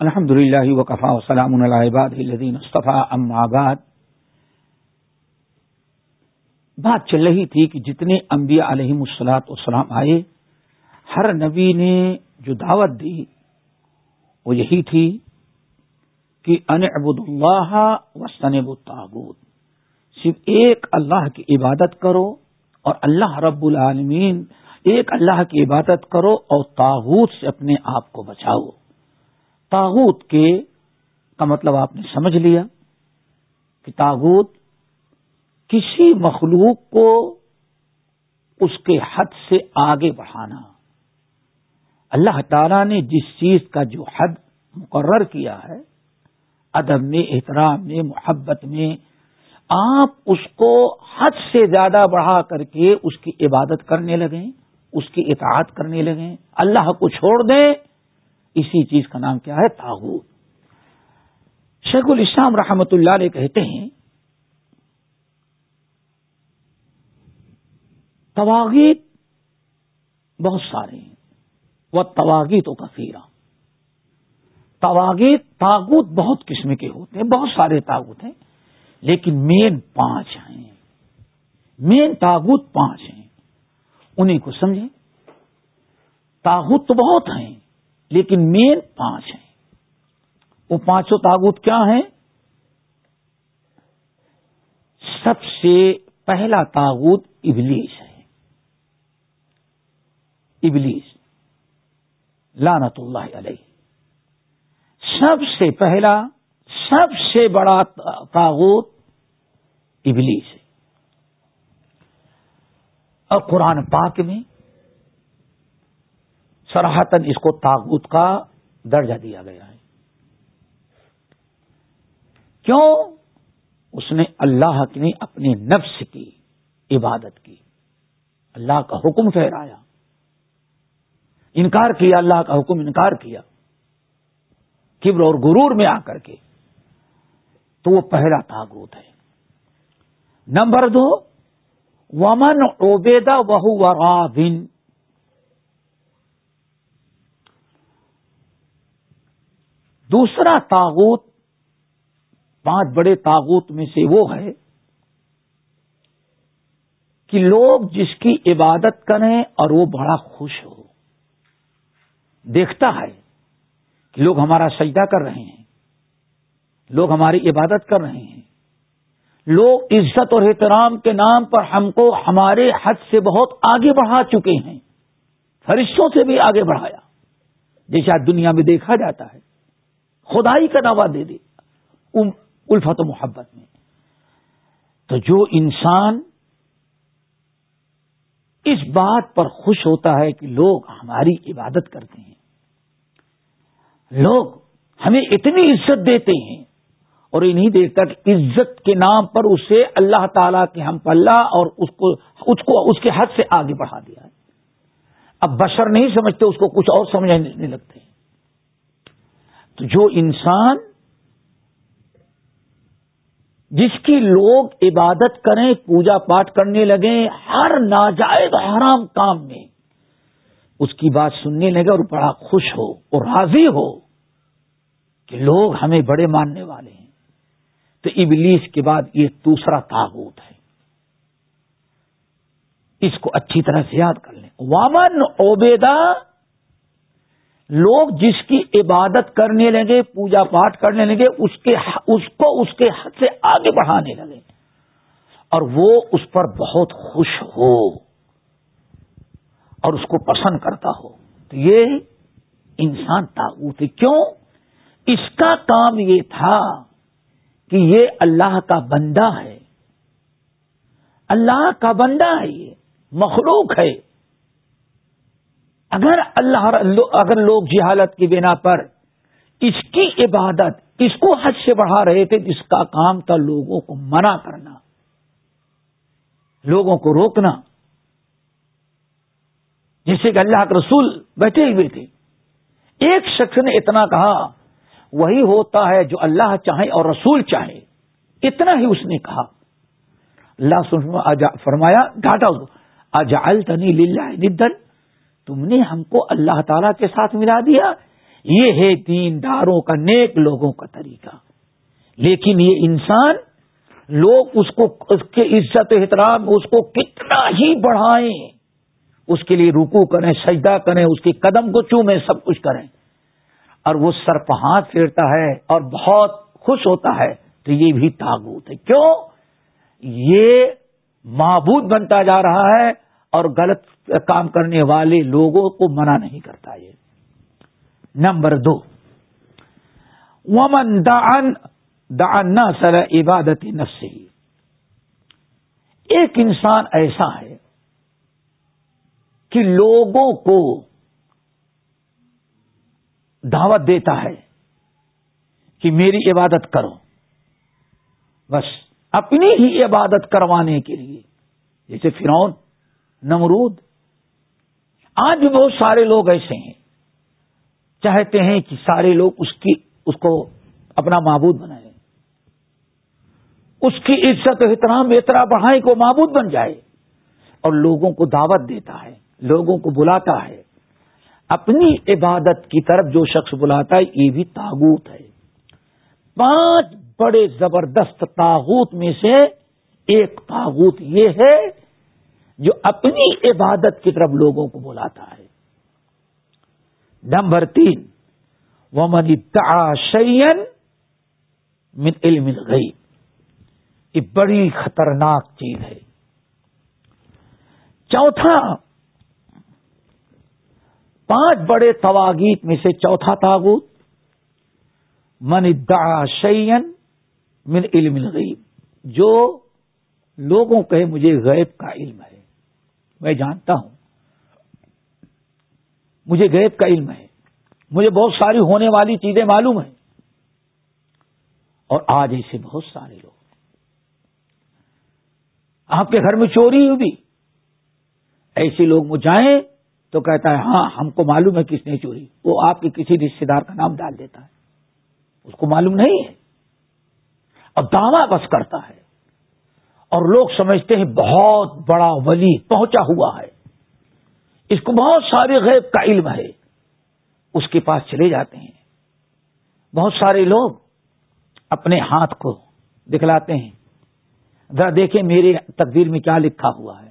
الحمد للہ وقفا وسلام الباد الدین مصطفیٰ ام آباد بات چل رہی تھی کہ جتنے انبیاء علیہ مسلاط والسلام آئے، ہر نبی نے جو دعوت دی، وہ یہی تھی کہ ان ابود اللہ وسن تعبود صرف ایک اللہ کی عبادت کرو اور اللہ رب العالمین، ایک اللہ کی عبادت کرو اور تاغوت سے اپنے آپ کو بچاؤ۔ تاغوت کے کا مطلب آپ نے سمجھ لیا کہ تاغوت کسی مخلوق کو اس کے حد سے آگے بڑھانا۔ اللہ تعالی نے جس چیز کا جو حد مقرر کیا ہے، ادب میں، احترام میں، محبت میں، آپ اس کو حد سے زیادہ بڑھا کر کے اس کی عبادت کرنے لگیں، اس کی اطاعت کرنے لگیں۔ اللہ کو چھوڑ دیں اسی چیز کا نام کیا ہے؟ تاغوت شیخ الاسلام رحمت اللہ علیہ کہتے ہیں تواغیت بہت سارے ہیں وہ تواغی تو کثیرہ. تواغیت تاغوت بہت قسم کے ہوتے ہیں، بہت سارے تاغوت ہیں، لیکن مین پانچ ہیں۔ مین تاغوت پانچ ہیں۔ انہیں کو سمجھیں؟ تاغوت تو بہت ہیں لیکن مین پانچ ہیں۔ وہ پانچوں تاغوت کیا ہیں؟ سب سے پہلا تاغوت ابلیس ہے۔ ابلیس لانت اللہ علیہ۔ سب سے پہلا، سب سے بڑا تاغوت ابلیس ہے۔ اور قرآن پاک میں سراہتن اس کو تاغوت کا درجہ دیا گیا ہے۔ کیوں؟ اس نے اللہ کی اپنے نفس کی عبادت کی۔ اللہ کا حکم ٹھہرایا۔ انکار کیا، اللہ کا حکم انکار کیا۔ کبر اور غرور میں آ کر کے۔ تو وہ پہلا تاغوت ہے۔ نمبر دو، ومن اوبیدا بہو ورابن دوسرا تاغوت پانچ بڑے تاغوت میں سے وہ ہے کہ لوگ جس کی عبادت کریں اور وہ بڑا خوش ہو۔ دیکھتا ہے کہ لوگ ہمارا سجدہ کر رہے ہیں، لوگ ہماری عبادت کر رہے ہیں۔ لوگ عزت اور احترام کے نام پر ہم کو ہمارے حد سے بہت آگے بڑھا چکے ہیں، فرشتوں سے بھی آگے بڑھایا۔ جیسے آج دنیا میں دیکھا جاتا ہے۔ خدائی کا دعویٰ دے دے الفت و محبت میں۔ تو جو انسان اس بات پر خوش ہوتا ہے کہ لوگ ہماری عبادت کرتے ہیں، لوگ ہمیں اتنی عزت دیتے ہیں اور انہیں دیر تک عزت کے نام پر اسے اللہ تعالی کے ہم پلہ اور اس کو اس کو، اس کے حد سے آگے بڑھا دیا۔ ہے اب بشر نہیں سمجھتے، اس کو کچھ اور سمجھنے لگتے ہیں۔ تو جو انسان جس کی لوگ عبادت کریں، پوجا پاٹ کرنے لگیں، ہر ناجائز حرام کام میں اس کی بات سننے لگے اور بڑا خوش ہو اور راضی ہو کہ لوگ ہمیں بڑے ماننے والے ہیں۔ تو ابلیس کے بعد یہ دوسرا تاغوت ہے۔ اس کو اچھی طرح سے یاد کر لیں۔ وامن اوبیدا لوگ جس کی عبادت کرنے لگے، پوجا پاٹ کرنے لگے، اس کے اس کو اس کے حد سے آگے بڑھانے لگے۔ اور وہ اس پر بہت خوش ہو اور اس کو پسند کرتا ہو۔ تو یہ انسان تاغوت کیوں؟ اس کا کام یہ تھا کہ یہ اللہ کا بندہ ہے۔ اللہ کا بندہ ہے یہ، مخلوق ہے۔ اگر اللہ اگر لوگ جہالت کی بنا پر اس کی عبادت، اس کو حد سے بڑھا رہے تھے جس کا کام تھا لوگوں کو منع کرنا، لوگوں کو روکنا۔ جیسے کہ اللہ کے رسول بیٹھے ہوئے تھے۔ ایک شخص نے اتنا کہا، وہی ہوتا ہے جو اللہ چاہے اور رسول چاہے۔ اتنا ہی اس نے کہا۔ اللہ فرمایا ڈاٹا اجا التنی ندن تم نے ہم کو اللہ تعالی کے ساتھ ملا دیا۔ یہ ہے دینداروں کا نیک لوگوں کا طریقہ۔ لیکن یہ انسان لوگ اس کو اس کے عزت احترام اس کو کتنا ہی بڑھائیں، اس کے لیے رکو کریں، سجدہ کریں، اس کے قدم کو چومیں سب کچھ کریں۔ اور وہ سر ہاتھ پھیرتا ہے اور بہت خوش ہوتا ہے۔ تو یہ بھی تاغوت ہے۔ کیوں؟ یہ معبود بنتا جا رہا ہے اور غلط کام کرنے والے لوگوں کو منع نہیں کرتا یہ۔ نمبر دو۔ ومن دان دان سر عبادت نفسی ایک انسان ایسا ہے کہ لوگوں کو دعوت دیتا ہے کہ میری عبادت کرو۔ بس اپنی ہی عبادت کروانے کے لیے۔ جیسے فرون نمرود آج بھی بہت سارے لوگ ایسے ہیں، چاہتے ہیں کہ سارے لوگ اس کی، اس کو اپنا معبود بنائے اس کی عزت و احترام اتنا بڑھائیں کو معبود بن جائے۔ اور لوگوں کو دعوت دیتا ہے، لوگوں کو بلاتا ہے۔ اپنی عبادت کی طرف جو شخص بلاتا ہے، یہ بھی تاغوت ہے۔ پانچ بڑے زبردست تاغوت میں سے ایک تاغوت یہ ہے جو اپنی عبادت کی طرف لوگوں کو بلاتا ہے۔ نمبر تین وہ منی تعشین من علم گئی یہ بڑی خطرناک چیز ہے۔ چوتھا، پانچ بڑے تواگیت میں سے چوتھا تاغوت، من شعین من علم الغیب جو لوگوں کہے مجھے غیب کا علم ہے۔ میں جانتا ہوں۔ مجھے غیب کا علم ہے۔ مجھے بہت ساری ہونے والی چیزیں معلوم ہیں۔ اور آج ایسے بہت سارے لوگ۔ آپ کے گھر میں چوری ہوئی ایسے لوگ وہ جائیں تو کہتا ہے ہاں ہم کو معلوم ہے کس نے چوری۔ وہ آپ کے کسی رشتے دار کا نام ڈال دیتا ہے۔ اس کو معلوم نہیں ہے۔ اور دعوی بس کرتا ہے۔ اور لوگ سمجھتے ہیں بہت بڑا ولی پہنچا ہوا ہے۔ اس کو بہت سارے غیب کا علم ہے۔ اس کے پاس چلے جاتے ہیں۔ بہت سارے لوگ اپنے ہاتھ کو دکھلاتے ہیں۔ ذرا دیکھیں میری تقدیر میں کیا لکھا ہوا ہے۔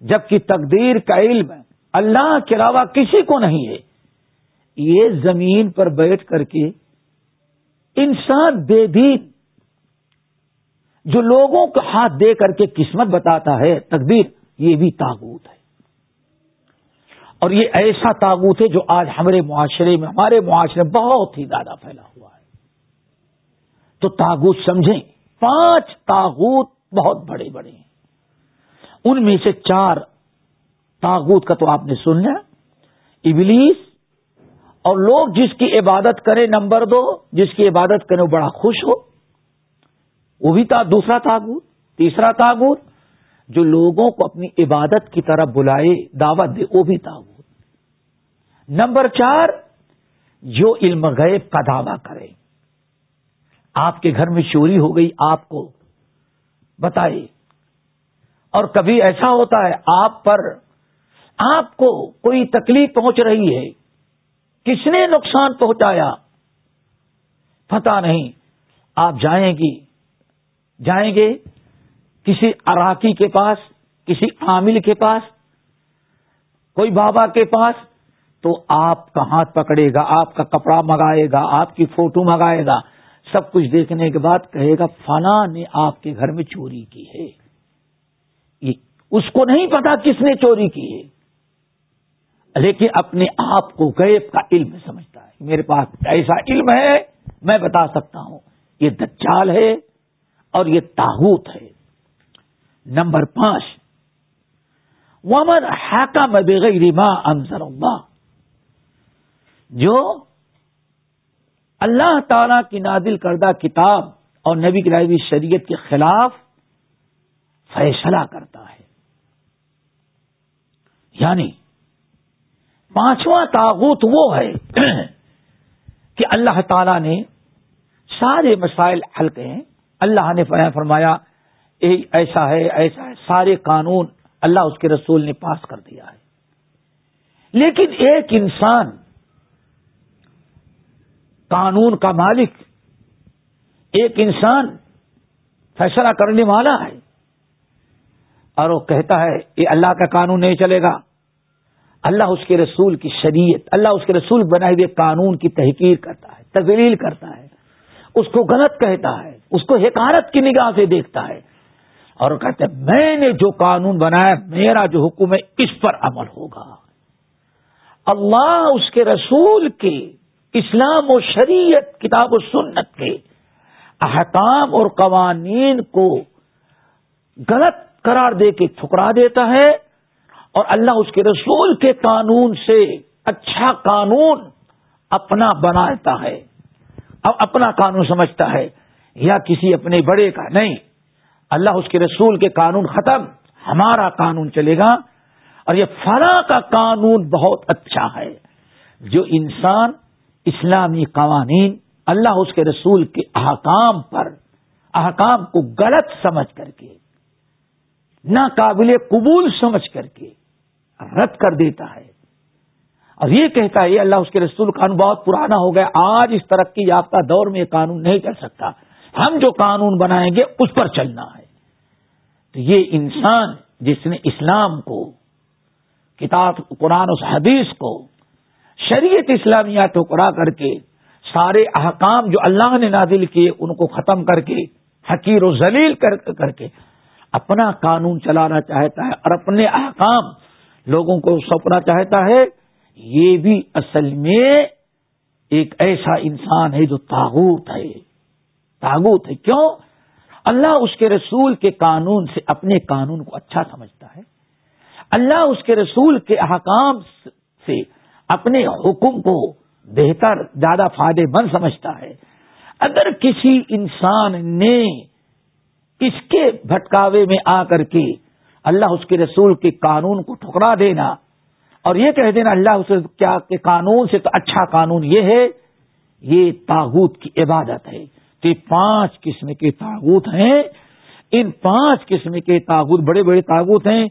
جبکہ تقدیر کا علم اللہ کے علاوہ کسی کو نہیں ہے۔ یہ زمین پر بیٹھ کر کے انسان بے دین جو لوگوں کو ہاتھ دے کر کے قسمت بتاتا ہے تقدیر یہ بھی تاغوت ہے۔ اور یہ ایسا تاغوت ہے جو آج ہمارے معاشرے میں، ہمارے معاشرے میں بہت ہی زیادہ پھیلا ہوا ہے۔ تو تاغوت سمجھیں، پانچ تاغوت بہت بڑے بڑے ہیں۔ ان میں سے چار تاغوت کا تو آپ نے سن لیا ابلیس، اور لوگ جس کی عبادت کریں، نمبر دو، جس کی عبادت کریں، وہ بڑا خوش ہو۔ وہ بھی تھا دوسرا تاغوت، تیسرا تاغوت، جو لوگوں کو اپنی عبادت کی طرف بلائے دعوت دے، وہ بھی تاغوت۔ نمبر چار، جو علم غیب کا دعوی کرے۔ آپ کے گھر میں چوری ہو گئی، آپ کو بتائے۔ اور کبھی ایسا ہوتا ہے، آپ پر، آپ کو کوئی تکلیف پہنچ رہی ہے، کس نے نقصان پہنچایا؟ پتا نہیں۔ آپ جائیں گی جائیں گے کسی اراکی کے پاس، کسی عامل کے پاس، کوئی بابا کے پاس، تو آپ کا ہاتھ پکڑے گا، آپ کا کپڑا منگائے گا، آپ کی فوٹو منگائے گا، سب کچھ دیکھنے کے بعد کہے گا فنا نے آپ کے گھر میں چوری کی ہے۔ اس کو نہیں پتا کس نے چوری کی ہے۔ لیکن اپنے آپ کو غیب کا علم سمجھتا ہے۔ میرے پاس ایسا علم ہے، میں بتا سکتا ہوں۔ یہ دجال ہے۔ اور یہ تاحوت ہے۔ نمبر پانچ، ومن حکم بغیر ما انزل اللہ جو اللہ تعالی کی نادل کردہ کتاب اور نبی کی شریعت کے خلاف فیصلہ کرتا ہے۔ یعنی پانچواں تاغوت وہ ہے کہ اللہ تعالی نے سارے مسائل حل ہیں اللہ نے فرمایا ایسا ہے ایسا ہے، سارے قانون اللہ اس کے رسول نے پاس کر دیا ہے۔ لیکن ایک انسان قانون کا مالک، ایک انسان فیصلہ کرنے والا ہے اور وہ کہتا ہے، یہ اللہ کا قانون نہیں چلے گا۔ اللہ اس کے رسول کی شریعت، اللہ اس کے رسول بنائے ہوئے قانون کی تحقیر کرتا ہے تبلیل کرتا ہے، اس کو غلط کہتا ہے۔ اس کو حکارت کی نگاہ سے دیکھتا ہے اور کہتے ہیں میں نے جو قانون بنایا، میرا جو حکم ہے، اس پر عمل ہوگا۔ اللہ اس کے رسول کے اسلام و شریعت، کتاب و سنت کے احکام اور قوانین کو غلط قرار دے کے ٹھکرا دیتا ہے اور اللہ اس کے رسول کے قانون سے اچھا قانون اپنا بناتا ہے اب اپنا قانون سمجھتا ہے۔ یا کسی اپنے بڑے کا نہیں۔ اللہ اس کے رسول کے قانون ختم، ہمارا قانون چلے گا۔ اور یہ فلاں کا قانون بہت اچھا ہے۔ جو انسان، اسلامی قوانین، اللہ اس کے رسول کے احکام پر، احکام کو غلط سمجھ کر کے، ناقابل قبول سمجھ کر کے رد کر دیتا ہے۔ اور یہ کہتا ہے اللہ اس کے رسول قانون بہت پرانا ہو گیا، آج اس ترقی یافتہ دور میں یہ قانون نہیں چل سکتا۔ ہم جو قانون بنائیں گے اس پر چلنا ہے۔ تو یہ انسان جس نے اسلام کو، کتاب، قرآن و حدیث کو، شریعت اسلامیات ٹکرا کر کے، سارے احکام جو اللہ نے نازل کیے، ان کو ختم کر کے، حقیر و ذلیل کر کے اپنا قانون چلانا چاہتا ہے اور اپنے احکام لوگوں کو سونپنا چاہتا ہے، یہ بھی اصل میں ایک ایسا انسان ہے جو تاغوت ہے۔ تاغوت ہے۔ کیوں؟ اللہ اس کے رسول کے قانون سے اپنے قانون کو اچھا سمجھتا ہے۔ اللہ اس کے رسول کے احکام سے اپنے حکم کو بہتر، زیادہ فائدے مند سمجھتا ہے۔ اگر کسی انسان نے اس کے بھٹکاوے میں آ کر کے اللہ اس کے رسول کے قانون کو ٹھکرا دینا اور یہ کہہ دینا اللہ اس کیا کہ قانون سے تو اچھا قانون یہ ہے، یہ تاغوت کی عبادت ہے۔ کہ پانچ قسم کے تاغوت ہیں۔ ان پانچ قسم کے تاغوت بڑے بڑے تاغوت ہیں۔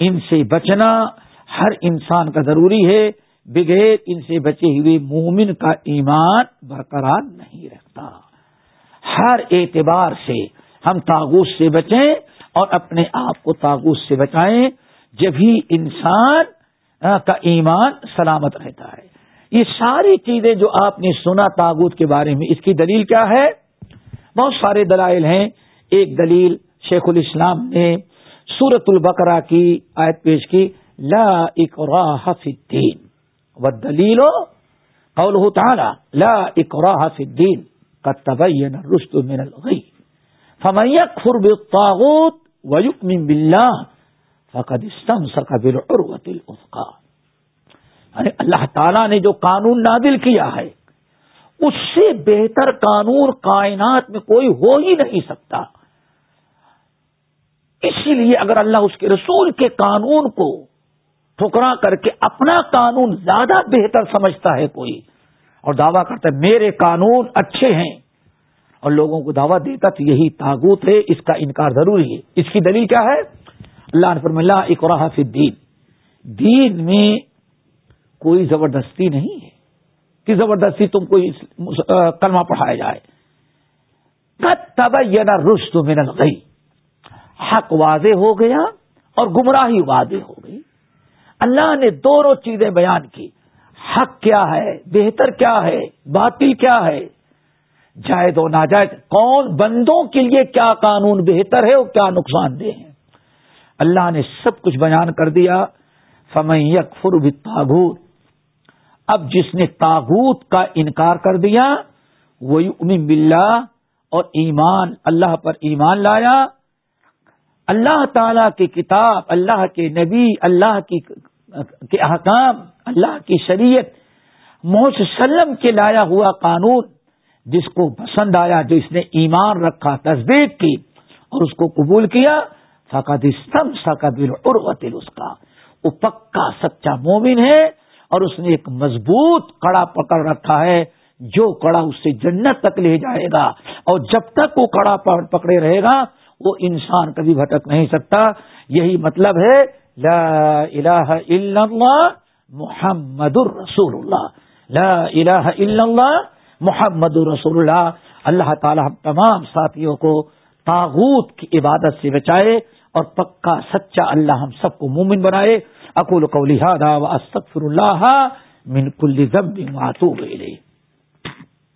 ان سے بچنا ہر انسان کا ضروری ہے۔ بغیر ان سے بچے ہوئے مومن کا ایمان برقرار نہیں رکھتا ہر اعتبار سے ہم تاغوت سے بچیں اور اپنے آپ کو تاغوت سے بچائیں۔ جبھی انسان کا ایمان سلامت رہتا ہے۔ یہ ساری چیزیں جو آپ نے سنا تاغوت کے بارے میں، اس کی دلیل کیا ہے؟ بہت سارے دلائل ہیں۔ ایک دلیل شیخ الاسلام نے سورت البقرہ کی آیت پیش کی، لا اکراہ فی الدین۔ و دلیل قوله تعالی، لا اکراہ فی الدین، قد تبین الرشد من الغی۔ فمن یکفر بالطاغوت ویؤمن باللہ، فقد استمسک بالعروۃ الافقا یعنی اللہ تعالیٰ نے جو قانون نادل کیا ہے اس سے بہتر قانون کائنات میں کوئی ہو ہی نہیں سکتا۔ اسی لیے اگر اللہ اس کے رسول کے قانون کو ٹھکرا کر کے اپنا قانون زیادہ بہتر سمجھتا ہے کوئی، اور دعویٰ کرتا ہے میرے قانون اچھے ہیں، اور لوگوں کو دعویٰ دیتا تو یہی تاغوت ہے، اس کا انکار ضروری ہے۔ اس کی دلیل کیا ہے؟ اللہ نے فرمایا اقراہ فی الدین۔ دین میں کوئی زبردستی نہیں ہے۔ کہ زبردستی تم کو کلمہ پڑھایا جائے۔ تب یا رشت من الغی۔ حق واضح ہو گیا اور گمراہی واضح ہو گئی۔ اللہ نے دونوں چیزیں بیان کی۔ حق کیا ہے، بہتر کیا ہے، باطل کیا ہے، جائز و ناجائز۔ کون بندوں کے لیے کیا قانون بہتر ہے اور کیا نقصان دہ ہے؟ اللہ نے سب کچھ بیان کر دیا۔ فمن یکفر بالتاغوت اب جس نے تاغوت کا انکار کر دیا وہی امین بلّہ اور ایمان، اللہ پر ایمان لایا۔ اللہ تعالی کی کتاب، اللہ کے نبی، اللہ کی کے احکام، اللہ کی شریعت وسلم کے لایا ہوا قانون، جس کو پسند آیا جو اس نے ایمان رکھا، تصدیق کی اور اس کو قبول کیا۔ فقد استم سقد العروت اس کا وہ پکا، سچا مومن ہے۔ اور اس نے ایک مضبوط کڑا پکڑ رکھا ہے جو کڑا اس سے جنت تک لے جائے گا اور جب تک وہ کڑا پکڑے رہے گا، وہ انسان کبھی بھٹک نہیں سکتا۔ یہی مطلب ہے، لا الہ الا اللہ محمد الرسول اللہ۔ لا الہ الا اللہ محمد الرسول اللہ۔ اللہ تعالی ہم تمام ساتھیوں کو تاغوت کی عبادت سے بچائے اور پکا سچا اللہ ہم سب کو مومن بنائے۔ اقول قولی هذا واستغفر الله من كل ذنب واتوب اليه